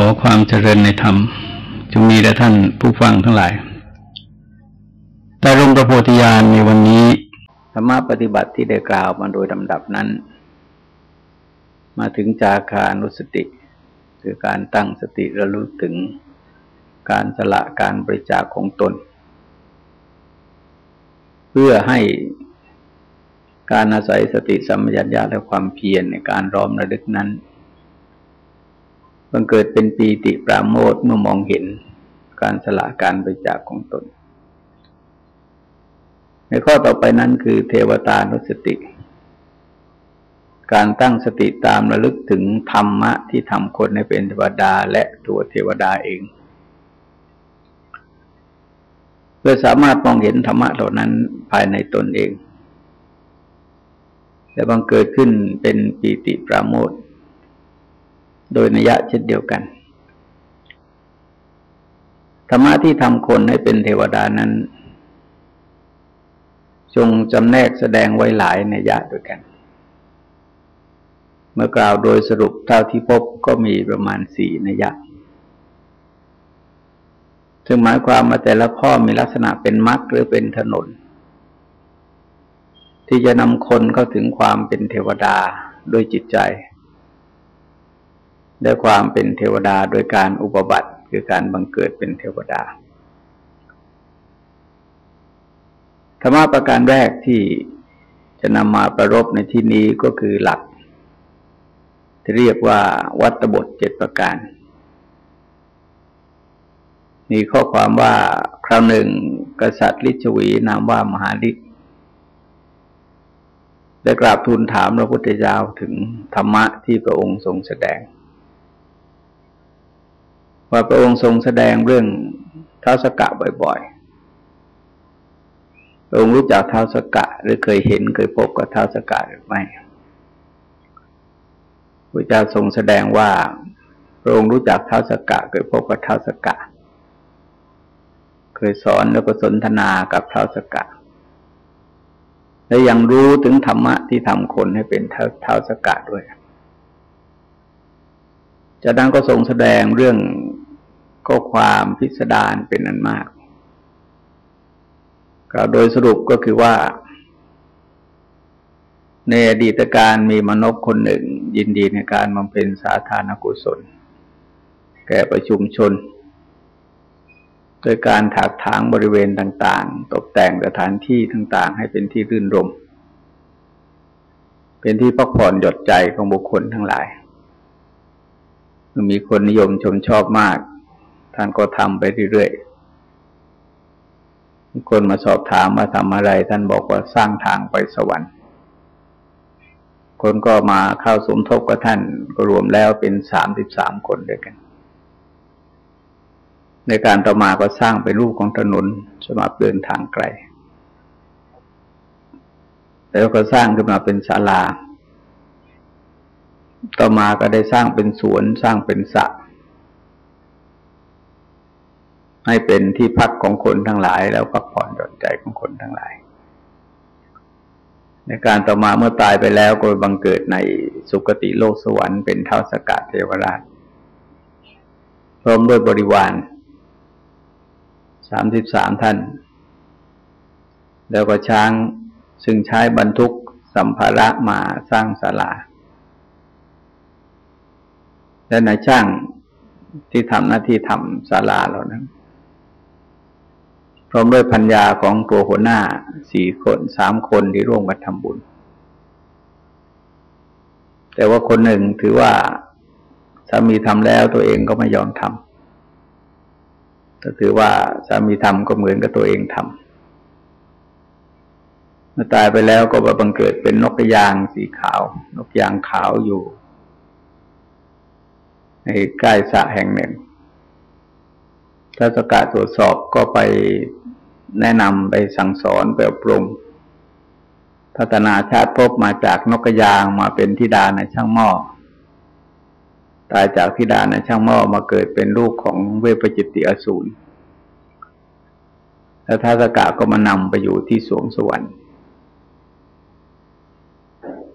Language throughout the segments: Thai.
ขอความเจริญในธรรมจงมีแด่ท่านผู้ฟังทั้งหลาย แต่ลงประโพธิญาณในวันนี้ธรรมะปฏิบัติที่ได้กล่าวมาโดยลำดับนั้น มาถึงจาคานุสติ คือการตั้งสติระลึกถึงการสละการบริจาคของตน เพื่อให้การอาศัยสติสัมปชัญญะและความเพียรในการรอมระลึกนั้น บังเกิดเป็นปีติปราโมทเมื่อมองเห็นการสละการบริจาคของตน ในข้อต่อไปนั้นคือเทวตานุสติ การตั้งสติตามระลึกถึงธรรมะที่ทำคนให้เป็นเทวดาและตัวเทวดาเองเพื่อสามารถมองเห็นธรรมะเหล่านั้นภายในตนเอง และบังเกิดขึ้นเป็นปีติปราโมท โดยนิยะเช่นเดียวกันธรรมะที่ทำคนให้เป็นเทวดานั้นจงจำแนกแสดงไว้หลายในยะด้วยกัน เมื่อกล่าวโดยสรุปเท่าที่พบก็มีประมาณสี่ในยะซึ่งหมายความมาแต่ละข้อมีลักษณะเป็นมรรคหรือเป็นถนน ที่จะนำคนเข้าถึงความเป็นเทวดาด้วยจิตใจ ด้วยความเป็นเทวดาโดยการอุปบัติคือการบังเกิดเป็นเทวดาธรรมะประการแรกที่จะนำมาประรบในที่นี้ก็คือหลัก ที่เรียกว่าวัตบทเจ็ดประการ มีข้อความว่าคราวหนึ่ง กษัตริย์ลิชวีนามว่ามหาลิได้กราบทูลถามพระพุทธเจ้าถึงธรรมะที่พระองค์ทรงแสดง ว่าพระองค์ทรงแสดงเรื่องเท้าสกะบ่อยๆพระองค์รู้จักเท้าสกะหรือเคยเห็นเคยพบกับเท้าสกะหรือไม่พระเจ้าทรงแสดงว่าพระองค์รู้จักเท้าสกะเคยพบกับเท้าสกะ เคยสอนแล้วก็สนทนากับเท้าสกะ และยังรู้ถึงธรรมะที่ทำคนให้เป็นเท้าสกะด้วยจากนั้นก็ทรงแสดงเรื่อง ก็ความพิสดารเป็นอันมากกล่โดยสรุปก็คือว่า ในอดีตการมีมนุษย์คนหนึ่ง ยินดีในการบำเพ็ญสาธารณกุศล แก่ประชุมชน โดยการถากถางบริเวณต่าง ๆ ตกแต่งสถานที่ต่าง ๆ ให้เป็นที่รื่นรม เป็นที่พักผ่อนหยดใจของบุคคลทั้งหลายมีคนนิยมชมชอบมาก ท่านก็ทำไปเรื่อยๆคนมาสอบถามมาทำอะไร ท่านบอกว่าสร้างทางไปสวรรค์ คนก็มาเข้าสมทบกับท่านก็รวมแล้วเป็นสามสิบสามคนด้วยกัน ในการต่อมาก็สร้างเป็นรูปของถนนสำหรับเดินทางไกล แล้วก็สร้างขึ้นมาเป็นศาลา ต่อมาก็ได้สร้างเป็นสวนสร้างเป็นสระ ให้เป็นที่พักของคนทั้งหลาย แล้วพักผ่อนหย่อนใจของคนทั้งหลาย ในการต่อมาเมื่อตายไปแล้วก็บังเกิดในสุคติโลกสวรรค์เป็นเท่าสกัดเทวราชพร้อมด้วยบริวารสามสิบสามท่าน แล้วก็ช้างซึ่งใช้บรรทุกสัมภาระมาสร้างศาลา และนายช่างที่ทำหน้าที่ทำศาลาเหล่านั้น พร้อมด้วยพัญญาของตัวหัวหน้าสี่คนสามคนที่ร่วมกันทำบุญ แต่ว่าคนหนึ่งถือว่าสามีทำแล้วตัวเองก็ไม่ยอมทำก็ถือว่าสามีทำก็เหมือนกับตัวเองทำเมื่อตายไปแล้วก็มาบังเกิดเป็นนกยางสีขาวนกยางขาวอยู่ ในใกล้สระแห่งหนึ่งถ้าสกัดตรวจสอบก็ไป แนะนำไปสั่งสอนไปอบรมพัฒนาชาติพบมาจากนกกระยางมาเป็นธิดาในช่างหม้อตายจากธิดาในช่างหม้อมาเกิดเป็นลูกของเวปจิตติอสูรแล้วท้าสกะก็มานำไปอยู่ที่สวงสวรรค์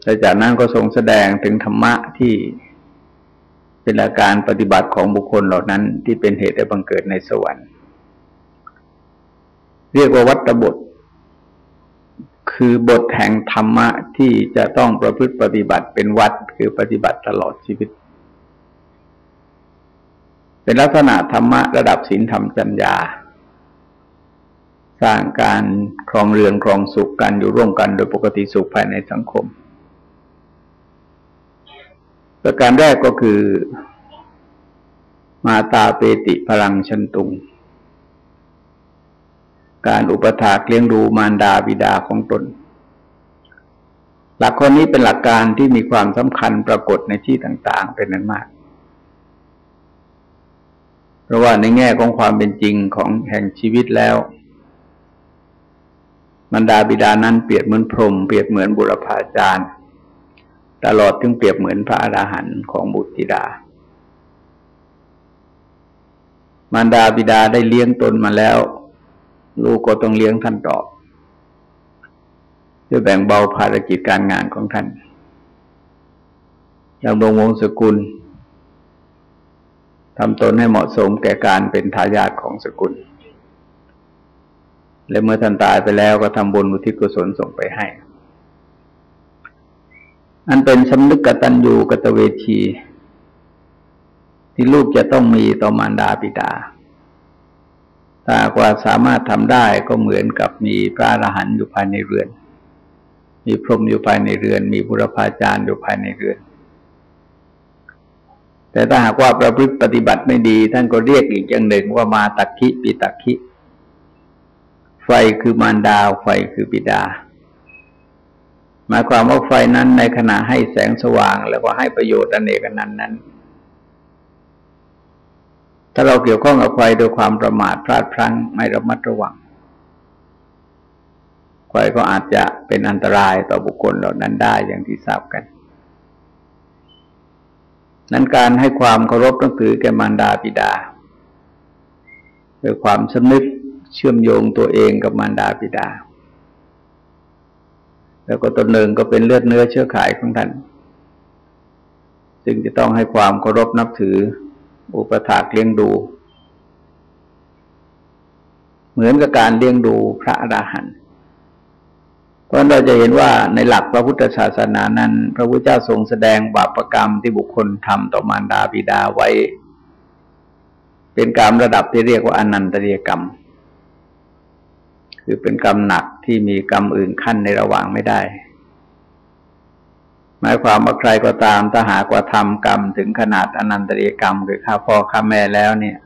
แต่จากนั้นก็ทรงแสดงถึงธรรมะที่เป็นอาการปฏิบัติของบุคคลเหล่านั้นที่เป็นเหตุให้บังเกิดในสวรรค์ เรียกว่าวัตบท คือบทแห่งธรรมะที่จะต้องประพฤติปฏิบัติเป็นวัดคือปฏิบัติตลอดชีวิต เป็นลักษณะธรรมะระดับศีลธรรมจัญญา สร้างการครองเรือนครองสุขกันอยู่ร่วมกันโดยปกติสุขภายในสังคมประการแรกก็คือ มาตาเปติพลังชันตุง การอุปถากเลี้ยงดูมารดาบิดาของตน หลักข้อนี้เป็นหลักการที่มีความสำคัญปรากฏในที่ต่างๆ เป็นนั้นมาก เพราะว่าในแง่ของความเป็นจริงของแห่งชีวิตแล้วมารดาบิดานั้นเปรียบเหมือนพรหมเปรียบเหมือนบุรพาจารย์ ตลอดถึงเปรียบเหมือนพระอราหันต์ของบุตรธิดา มารดาบิดาได้เลี้ยงตนมาแล้ว ลูกก็ต้องเลี้ยงท่านต่อเพื่อแบ่งเบาภารกิจการงานของท่านดำรงวงศกุลทำตนให้เหมาะสมแก่การเป็นทายาทของสกุล และเมื่อท่านตายไปแล้วก็ทำบุญอุทิศกุศลส่งไปให้ อันเป็นสำนึกกตัญญูกตเวที ที่ลูกจะต้องมีต่อมารดาบิดา ถ้าว่าสามารถทำได้ก็เหมือนกับมีพระอรหันต์อยู่ภายในเรือน มีพรหมอยู่ภายในเรือน มีบุรพาจารย์อยู่ภายในเรือน แต่ถ้าหากว่าประพฤติปฏิบัติไม่ดี ท่านก็เรียกอีกอย่างหนึ่งว่ามาตักคิปีตักคิไฟคือมารดาไฟคือบิดา หมายความว่าไฟนั้นในขณะให้แสงสว่าง แล้วก็ให้ประโยชน์อันเอกนันนั้น ถ้าเราเกี่ยวข้องกับไฟโดยความประมาทพลาดพลั้งไม่ระมัดระวังไฟก็อาจจะเป็นอันตรายต่อบุคคลเหล่านั้นได้อย่างที่ทราบกัน นั้นการให้ความเคารพต้องถือแก่มารดาบิดาด้วยความสำนึกเชื่อมโยงตัวเองกับมารดาบิดา แล้วก็ตนหนึ่งก็เป็นเลือดเนื้อเชื้อไขของท่าน จึงจะต้องให้ความเคารพนับถือ อุปถากเลี้ยงดู เหมือนกับการเลี้ยงดูพระอราหันต์เพราะเราจะเห็นว่าในหลักพระพุทธศาสนานั้น พระพุทธเจ้าทรงแสดงบาปรกรรมที่บุคคลทำต่อมารดาบิดาไว้ เป็นกรรมระดับที่เรียกว่าอนันตเรียกรรม คือเป็นกรรมหนักที่มีกรรมอื่นขั้นในระหว่างไม่ได้ หมายความว่าใครก็ตามถ้าหากว่าทำกรรม ถึงขนาดอนันตริยกรรมคือฆ่าพ่อฆ่าแม่แล้วเนี่ย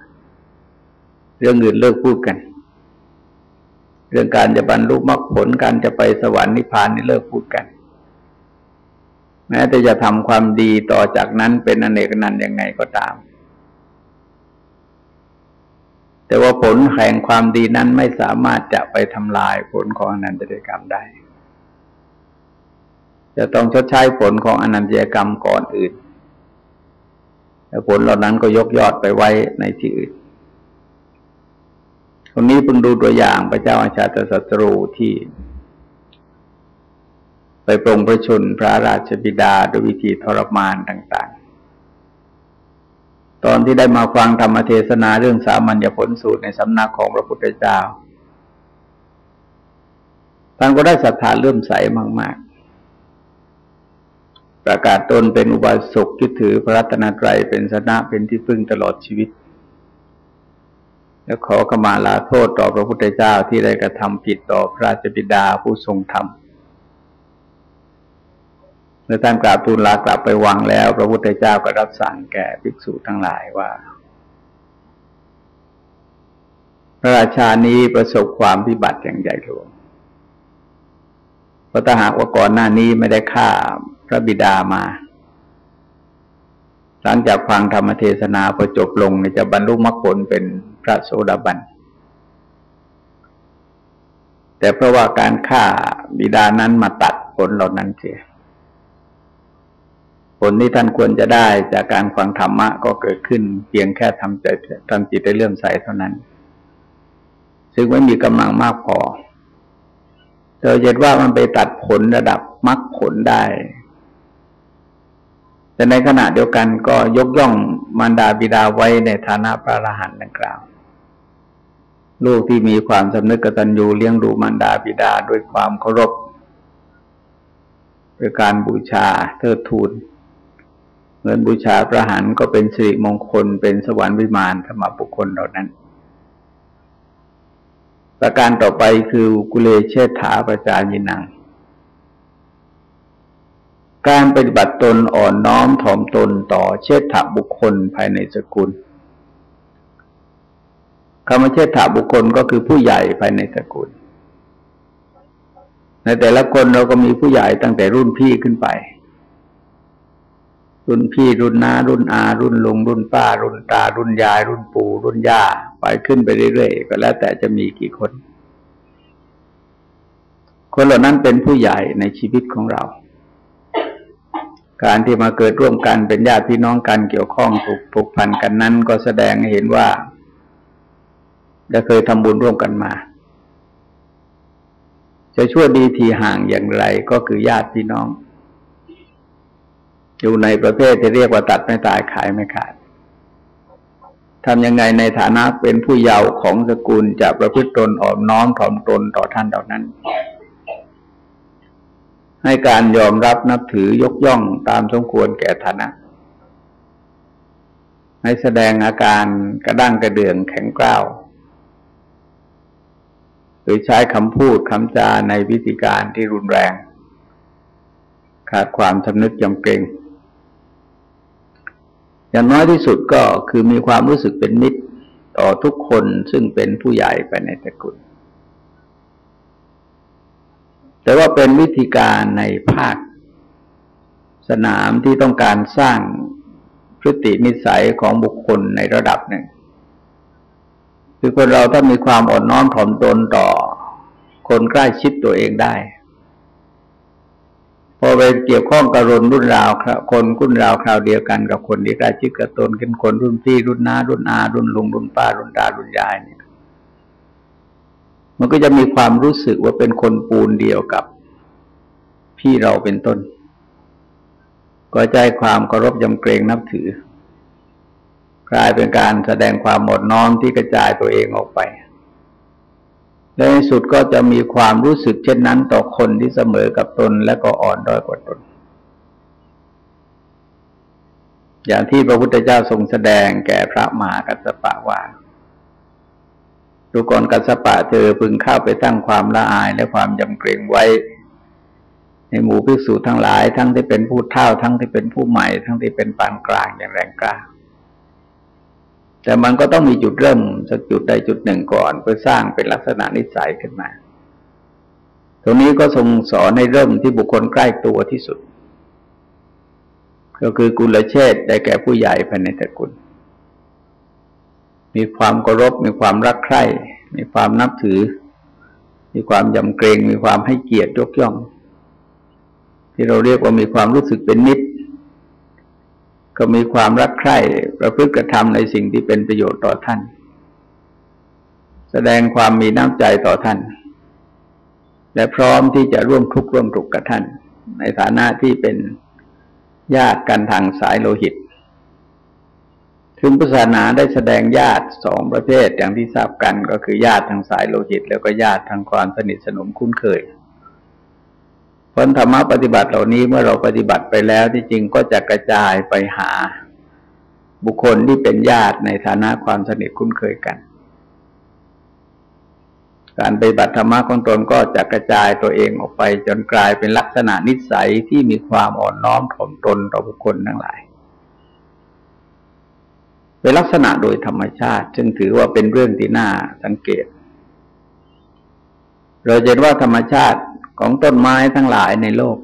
เรื่องอื่นเลิกพูดกัน เรื่องการจะบรรลุมรรคผลการจะไปสวรรค์นิพพานนี่เลิกพูดกัน แม้แต่จะทำความดีต่อจากนั้นเป็นอเนกนันยังไงก็ตาม แต่ว่าผลแห่งความดีนั้นไม่สามารถจะไปทำลายผลของอนันตริยกรรมได้ จะต้องชดใช้ผลของอนันตยกรรมก่อนอื่นแต่ผลเหล่านั้นก็ยกยอดไปไว้ในที่อื่นตรงนี้เพิ่งดูตัวอย่างพระเจ้าอาชาติศัตรูที่ ไปปรงประชนพระราชบิดาด้วยวิธีทรมานต่างๆ ตอนที่ได้มาฟังธรรมเทศนาเรื่องสามัญญผลสูตรในสำนักของพระพุทธเจ้าท่านก็ได้ศรัทธาเลื่อมใสมากๆ ประกาศตนเป็นอุบาสกที่ถือพระรัตนตรัยเป็นสนะเป็นที่พึ่งตลอดชีวิต และขอขมาลาโทษต่อพระพุทธเจ้าที่ได้กระทำผิดต่อพระราชบิดาผู้ทรงธรรมเมื่อท่านกราบทูลลากลับไปวังแล้ว พระพุทธเจ้าก็รับสั่งแก่ภิกษุทั้งหลายว่า พระราชานี้ประสบความพิบัติอย่างใหญ่หลวงเพราะถ้าหากว่าก่อนหน้านี้ไม่ได้ฆ่า พระบิดามาหลังจากฟังธรรมเทศนาพอจบลงจะบรรลุมรรคผลเป็นพระโสดาบัน แต่เพราะว่าการฆ่าบิดานั้นมาตัดผลเหล่านั้นเสียผลที่ท่านควรจะได้จากการฟังธรรมะก็เกิดขึ้น เพียงแค่ทำใจทำจิตได้เลื่อมใสเท่านั้น ซึ่งไม่มีกำลังมากพอเราเห็นว่ามันไปตัดผลระดับมรรคผลได้ แต่ในขณะเดียวกันก็ยกย่องมารดาบิดาไว้ในฐานะพระอรหันต์ดังกล่าว ลูกที่มีความสำนึกกตัญญูเลี้ยงดูมารดาบิดาด้วยความเคารพด้วยการบูชาเทิดทูนเหมือนบูชาพระหันก็เป็นสิริมงคลเป็นสวรรค์วิมานสำหรับบุคคลเหล่านั้น ประการต่อไปคือกุเลเชษฐาประจายินัง การปฏิบัติตนอ่อนน้อมถ่อมตนต่อเชษฐบุคคลภายในสกุลคำว่าเชษฐบุคคลก็คือผู้ใหญ่ภายในสกุล ในแต่ละคนเราก็มีผู้ใหญ่ตั้งแต่รุ่นพี่ขึ้นไป รุ่นพี่รุ่นน้ารุ่นอา รุ่นลุง รุ่นป้า รุ่นตา รุ่นยาย รุ่นปู่รุ่นย่าไปขึ้นไปเรื่อยๆก็แล้วแต่จะมีกี่คน คนเหล่านั้นเป็นผู้ใหญ่ในชีวิตของเรา การที่มาเกิดร่วมกันเป็นญาติพี่น้องกันเกี่ยวข้องถูกผูกพันกันนั้น ก็แสดงให้เห็นว่าจะเคยทำบุญร่วมกันมา จะช่วยดีทีห่างอย่างไรก็คือญาติพี่น้อง อยู่ในประเภทที่เรียกว่าตัดไม่ตายขายไม่ขาดทำยังไงในฐานะเป็นผู้เยาว์ของสกุลจะประพฤติตนอ่อนน้อมถ่อมตนต่อท่านเหล่านั้น ให้การยอมรับนับถือยกย่องตามสมควรแก่ฐานะ ให้แสดงอาการกระด้างกระเดื่องแข็งกร้าวหรือใช้คำพูดคำจาในวิธีการที่รุนแรง ขาดความสำนึกยำเกรงอย่างน้อยที่สุดก็คือมีความรู้สึกเป็นมิตรต่อทุกคนซึ่งเป็นผู้ใหญ่ไปในตระกูล แต่ว่าเป็นวิธีการในภาคสนามที่ต้องการสร้างพฤตินิสัยของบุคคลในระดับหนึ่ง คือคนเราถ้ามีความอ่อนน้อมถ่อมตนต่อ คนใกล้ชิดตัวเองได้ พอไปเกี่ยวข้องกับรุ่นรุ่นราวคนรุ่นราวคราวเดียวกันกับคนที่ใกล้ชิดกับตนเป็นคนรุ่นพี่รุ่นน้ารุ่นอารุ่นลุงรุ่นป้ารุ่นตารุ่นยายเนี่ย มันก็จะมีความรู้สึกว่าเป็นคนปูนเดียวกับพี่เราเป็นต้น ก็ใจความเคารพยำเกรงนับถือ กลายเป็นการแสดงความหมดน้อมที่กระจายตัวเองออกไป และในสุดก็จะมีความรู้สึกเช่นนั้นต่อคนที่เสมอกับตนและก็อ่อนด้อยกว่าตน อย่างที่พระพุทธเจ้าทรงแสดงแก่พระมหากัสสปะว่า ดูกรกัสปะเธอพึงเข้าไปตั้งความละอายและความยำเกรงไว้ ในหมู่ภิกษุทั้งหลาย ทั้งที่เป็นผู้เท่า ทั้งที่เป็นผู้ใหม่ ทั้งที่เป็นปานกลางอย่างแรงกล้าแต่มันก็ต้องมีจุดเริ่มสักจุดใดจุดหนึ่งก่อน เพื่อสร้างเป็นลักษณะนิสัยขึ้นมา ตรงนี้ก็ทรงสอนในเริ่มที่บุคคลใกล้ตัวที่สุด ก็คือกุลเชษได้แก่ผู้ใหญ่ภายในตระกูล มีความเคารพมีความรักใคร่ มีความนับถือ มีความยำเกรง มีความให้เกียรติยกย่อง ที่เราเรียกว่ามีความรู้สึกเป็นนิดก็มีความรักใคร่ประพฤติกระทำในสิ่งที่เป็นประโยชน์ต่อท่าน แสดงความมีน้ำใจต่อท่าน และพร้อมที่จะร่วมทุกข์ร่วมทุกข์กับท่าน ในฐานะที่เป็นญาติกันทางสายโลหิต ถึงพุทธศาสนาได้แสดงญาติสองประเภทอย่างที่ทราบกันก็คือญาติทางสายโลหิต แล้วก็ญาติทางความสนิทสนมคุ้นเคยผลธรรมะปฏิบัติเหล่านี้เมื่อเราปฏิบัติไปแล้วที่จริงก็จะกระจายไปหาบุคคลที่เป็นญาติในฐานะความสนิทคุ้นเคยกัน การปฏิบัติธรรมะของตนก็จะกระจายตัวเองออกไปจนกลายเป็นลักษณะนิสัยที่มีความอ่อนน้อมถ่อมตนต่อบุคคลทั้งหลาย เป็นลักษณะโดยธรรมชาติ ซึ่งถือว่าเป็นเรื่องที่น่าสังเกต เราเห็นว่าธรรมชาติของต้นไม้ทั้งหลายในโลก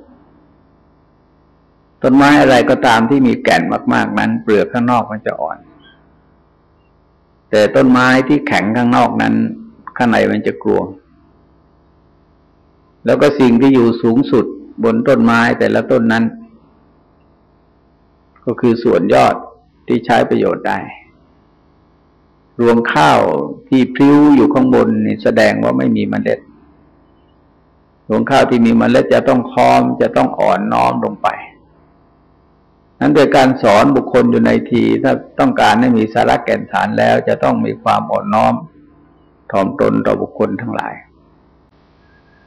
ต้นไม้อะไรก็ตามที่มีแก่นมาก ๆ นั้น เปลือกข้างนอกมันจะอ่อน แต่ต้นไม้ที่แข็งข้างนอกนั้น ข้างในมันจะกลวง แล้วก็สิ่งที่อยู่สูงสุดบนต้นไม้แต่ละต้นนั้น ก็คือส่วนยอด ที่ใช้ประโยชน์ได้ รวงข้าวที่พลิ้วอยู่ข้างบนนี่แสดงว่าไม่มีมเมล็ด รวงข้าวที่มีมเมล็ดจะต้องคอมจะต้องอ่อนน้อมลงไปนนั้นโดยการสอนบุคคลอยู่ในทีถ้าต้องการให้มีสาระแก่นสารแล้ว จะต้องมีความอ่อนน้อมถ่อมตนต่อบุคคลทั้งหลาย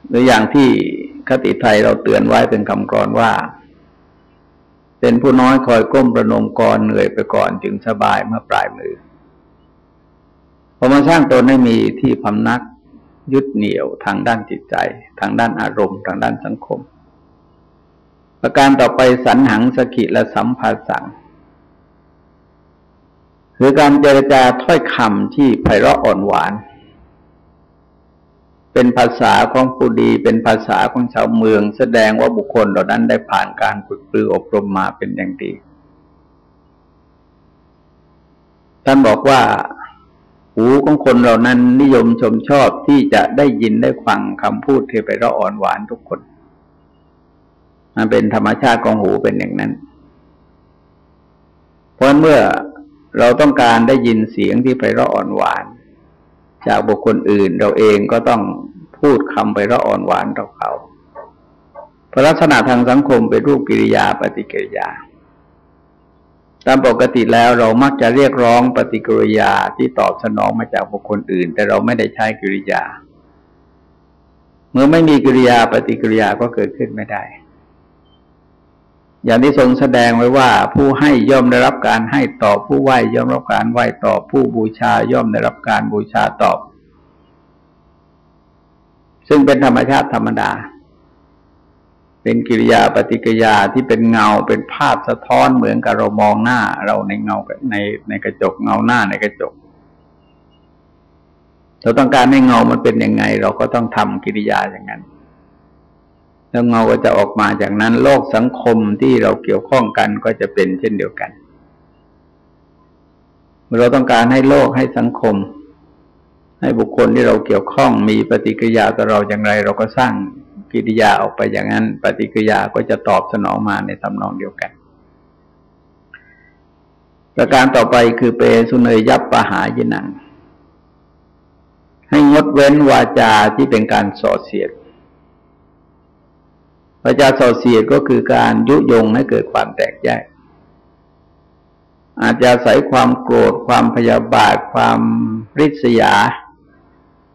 หรืออย่างที่คติไทยเราเตือนไว้เป็นคำกรอนว่า เป็นผู้น้อยคอยก้มประนมกรเหนื่อยไปก่อนจึงสบายเมื่อปลายมือพอมาสร้างตนให้มีที่พำนักยึดเหนี่ยวทางด้านจิตใจ ทางด้านอารมณ์ ทางด้านสังคม ประการต่อไปสันหังสกิและสัมภาสังคือการเจรจาถ้อยคำที่ไพเราะอ่อนหวาน เป็นภาษาของผู้ดี เป็นภาษาของชาวเมือง แสดงว่าบุคคลเหล่านั้นได้ผ่านการฝึกปรืออบรมมาเป็นอย่างดีท่านบอกว่า หูของคนเหล่านั้นนิยมชมชอบที่จะได้ยินได้ฟังคำพูดที่ไปร้อ่อนหวานทุกคน มันเป็นธรรมชาติของหูเป็นอย่างนั้น เพราะเมื่อเราต้องการได้ยินเสียงที่ไปร้อ่อนหวาน จากบุคคลอื่น เราเองก็ต้องพูดคำไปร้อ่อนหวานต่อเขาเพราะลักษณะทางสังคมเป็นรูปกิริยาปฏิกิริยา ตามปกติแล้วเรามักจะเรียกร้องปฏิกิริยาที่ตอบสนองมาจากบุคคลอื่น แต่เราไม่ได้ใช้กิริยา เมื่อไม่มีกิริยาปฏิกิริยาก็เกิดขึ้นไม่ได้ อย่างที่ทรงแสดงไว้ว่า ผู้ให้ย่อมได้รับการให้ตอบ ผู้ไหว้ย่อมรับการไหว้ตอบ ผู้บูชาย่อมได้รับการบูชาตอบ ซึ่งเป็นธรรมชาติธรรมดา เป็นกิริยาปฏิกิริยาที่เป็นเงาเป็นภาพสะท้อนเหมือนกับเรามองหน้า เราในเงาในในกระจกเงาหน้าในกระจกเราต้องการให้เงามันเป็นยังไง เราก็ต้องทำกิริยาอย่างนั้น แล้วเงาก็จะออกมาจากนั้นโลกสังคมที่เราเกี่ยวข้องกันก็จะเป็นเช่นเดียวกัน เราต้องการให้โลกให้สังคม ให้บุคคลที่เราเกี่ยวข้องมีปฏิกิริยาต่อเราอย่างไร เราก็สร้างกิริยาออกไปอย่างนั้น ปฏิกิริยาก็จะตอบสนองมาในทำนองเดียวกัน ประการต่อไปคือเปสุเนยยับปะหายนังให้งดเว้นวาจาที่เป็นการส่อเสียด วาจาส่อเสียก็คือการยุยงให้เกิดความแตกแยก อาจจะใส่ความโกรธ ความพยาบาท ความริษยา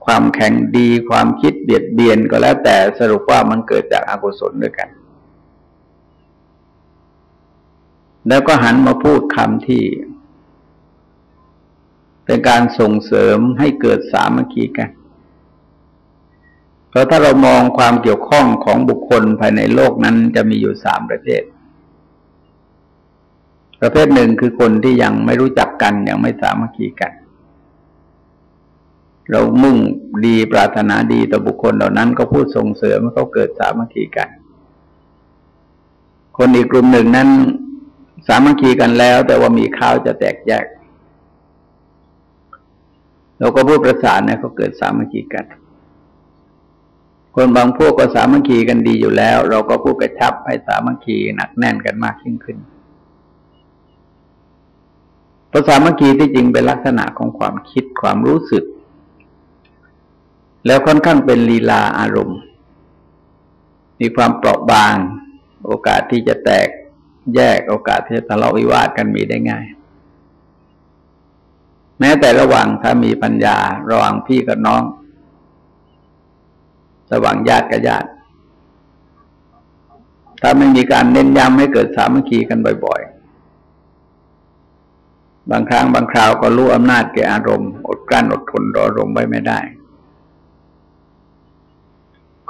ความแข็งดี ความคิดเบียดเบียนก็แล้วแต่สรุปว่ามันเกิดจากอากุศลด้วยกัน แล้วก็หันมาพูดคำที่ เป็นการส่งเสริมให้เกิดสามัคคีกัน เพราะถ้าเรามองความเกี่ยวข้องของบุคคลภายในโลกนั้นจะมีอยู่สามประเภท ประเภทหนึ่งคือคนที่ยังไม่รู้จักกันยังไม่สามัคคีกัน เรามุ่งดีปรารถนาดีต่อบุคคลเหล่านั้นก็พูดส่งเสริมให้เขาเกิดสามัคคีกัน คนอีกกลุ่มหนึ่งนั้น สามัคคีกันแล้ว แต่ว่ามีข้าวจะแตกแยกเราก็พูดประสานให้เขาเกิดสามัคคีกัน คนบางพวกก็สามัคคีกันดีอยู่แล้ว เราก็พูดกระชับให้สามัคคีหนักแน่นกันมากยิ่งขึ้นภาษาเมื่อกี้ที่จริงเป็นลักษณะของความคิดความรู้สึก แล้วค่อนข้างเป็นลีลาอารมณ์ มีความเปราะบาง โอกาสที่จะแตกแยกโอกาสที่จะทะเลาะวิวาทกันมีได้ง่าย แม้แต่ระหว่างถ้ามีปัญญาระหว่างพี่กับน้อง ระหว่างญาติกับญาติ ถ้าไม่มีการเน้นย้ำให้เกิดสามัคคีกันบ่อยๆ บางครั้งบางคราวก็รู้อำนาจแก่อารมณ์ อดกลั้นอดทนรออารมณ์ไว้ไม่ได้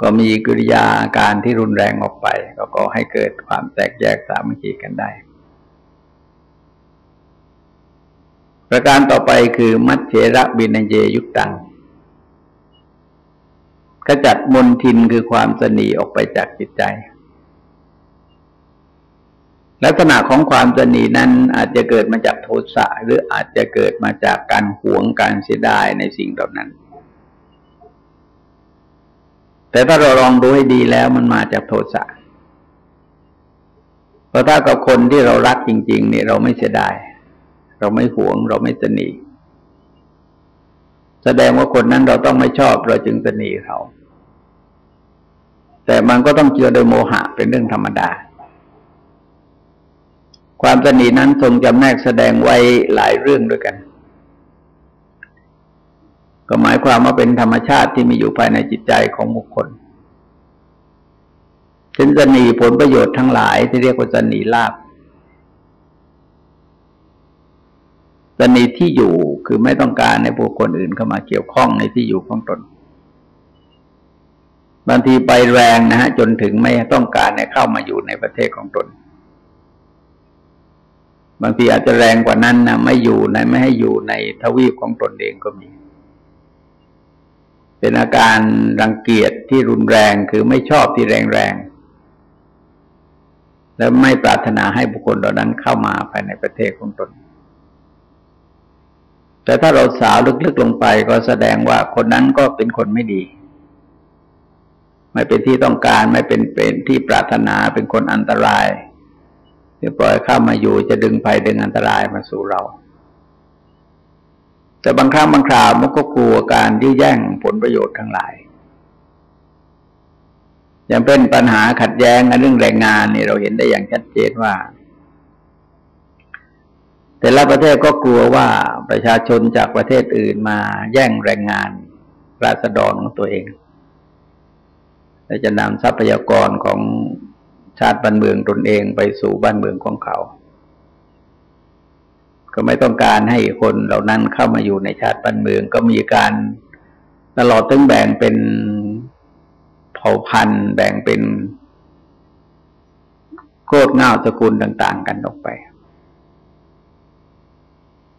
ก็มีกิริยาการที่รุนแรงออกไป ก็ก็ให้เกิดความแตกแยกสามัคคีกันได้ประการต่อไปคือมัจเจระบินเยยุตัง ขจัดมนทินคือความสนีออกไปจากจิตใจ ลักษณะของความสนีนั้นอาจจะเกิดมาจากโทสะหรืออาจจะเกิดมาจากการหวงการเสียดายในสิ่งเหล่านั้น แต่ถ้าเราลองดูให้ดีแล้วมันมาจากโทสะเพราะถ้ากับคนที่เรารักจริง ๆ เนี่ยเราไม่เสียดาย เราไม่หวง เราไม่สนี แสดงว่าคนนั้นเราต้องไม่ชอบเราจึงสนีเขาแต่มันก็ต้องเจือโดยโมหะเป็นเรื่องธรรมดา ความสนินั้นทรงจำแนกแสดงไว้หลายเรื่องด้วยกัน ก็หมายความว่าเป็นธรรมชาติที่มีอยู่ภายในจิตใจของบุคคลเช่นสนีผลประโยชน์ทั้งหลายที่เรียกว่าสนีลาบ สนีที่อยู่คือไม่ต้องการในบุคคลอื่นเข้ามาเกี่ยวข้องในที่อยู่ของตน บางทีไปแรงนะฮะจนถึงไม่ต้องการในเข้ามาอยู่ในประเทศของตน บางทีอาจจะแรงกว่านั้นนะไม่อยู่ในไม่ให้อยู่ในทวีปของตนเองก็มี เป็นอาการรังเกียจที่รุนแรงคือไม่ชอบที่แรงแรงและไม่ปรารถนาให้บุคคลเหล่านั้นเข้ามาภายในประเทศของตน แต่ถ้าเราสาวลึกๆลงไปก็แสดงว่าคนนั้นก็เป็นคนไม่ดี ไม่เป็นที่ต้องการไม่เป็นเป็นที่ปรารถนาเป็นคนอันตรายที่ปล่อยเข้ามาอยู่จะดึงภัยดึงอันตรายมาสู่เรา แต่บางครั้งบางคราวมันก็กลัวการที่แย่งผลประโยชน์ทั้งหลายอย่างเป็นปัญหาขัดแย้งในเรื่องแรงงานนี่เราเห็นได้อย่างชัดเจนว่า แต่ละประเทศก็กลัวว่าประชาชนจากประเทศอื่นมาแย่งแรงงานราษฎรของตัวเองและจะนำทรัพยากรของชาติบ้านเมืองตนเองไปสู่บ้านเมืองของเขา ก็ไม่ต้องการให้คนเหล่านั้นเข้ามาอยู่ในชาติบ้านเมือง ก็มีการตลอดตั้งแบ่งเป็นเผ่าพันธุ์แบ่งเป็นโคตรเงาสกุลต่าง ๆ กันออกไป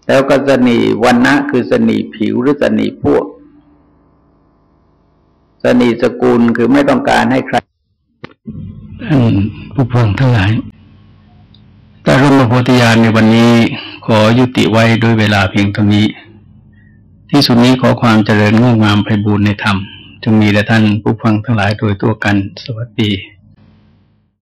แล้วก็สนีวันนะคือสนีผิวหรือสนีพวก สนีสกุลคือไม่ต้องการให้ใครท่านผู้ฟังทั้งหลายแต่รมโพธิญาณในวันนี้ขอยุติไว้ด้วยเวลาเพียงเท่านี้ ที่สุดนี้ขอความเจริญงอกงามไพบูรณ์ในธรรมจงมีแด่ท่านผู้ฟังทั้งหลายโดยตัวกัน สวัสดี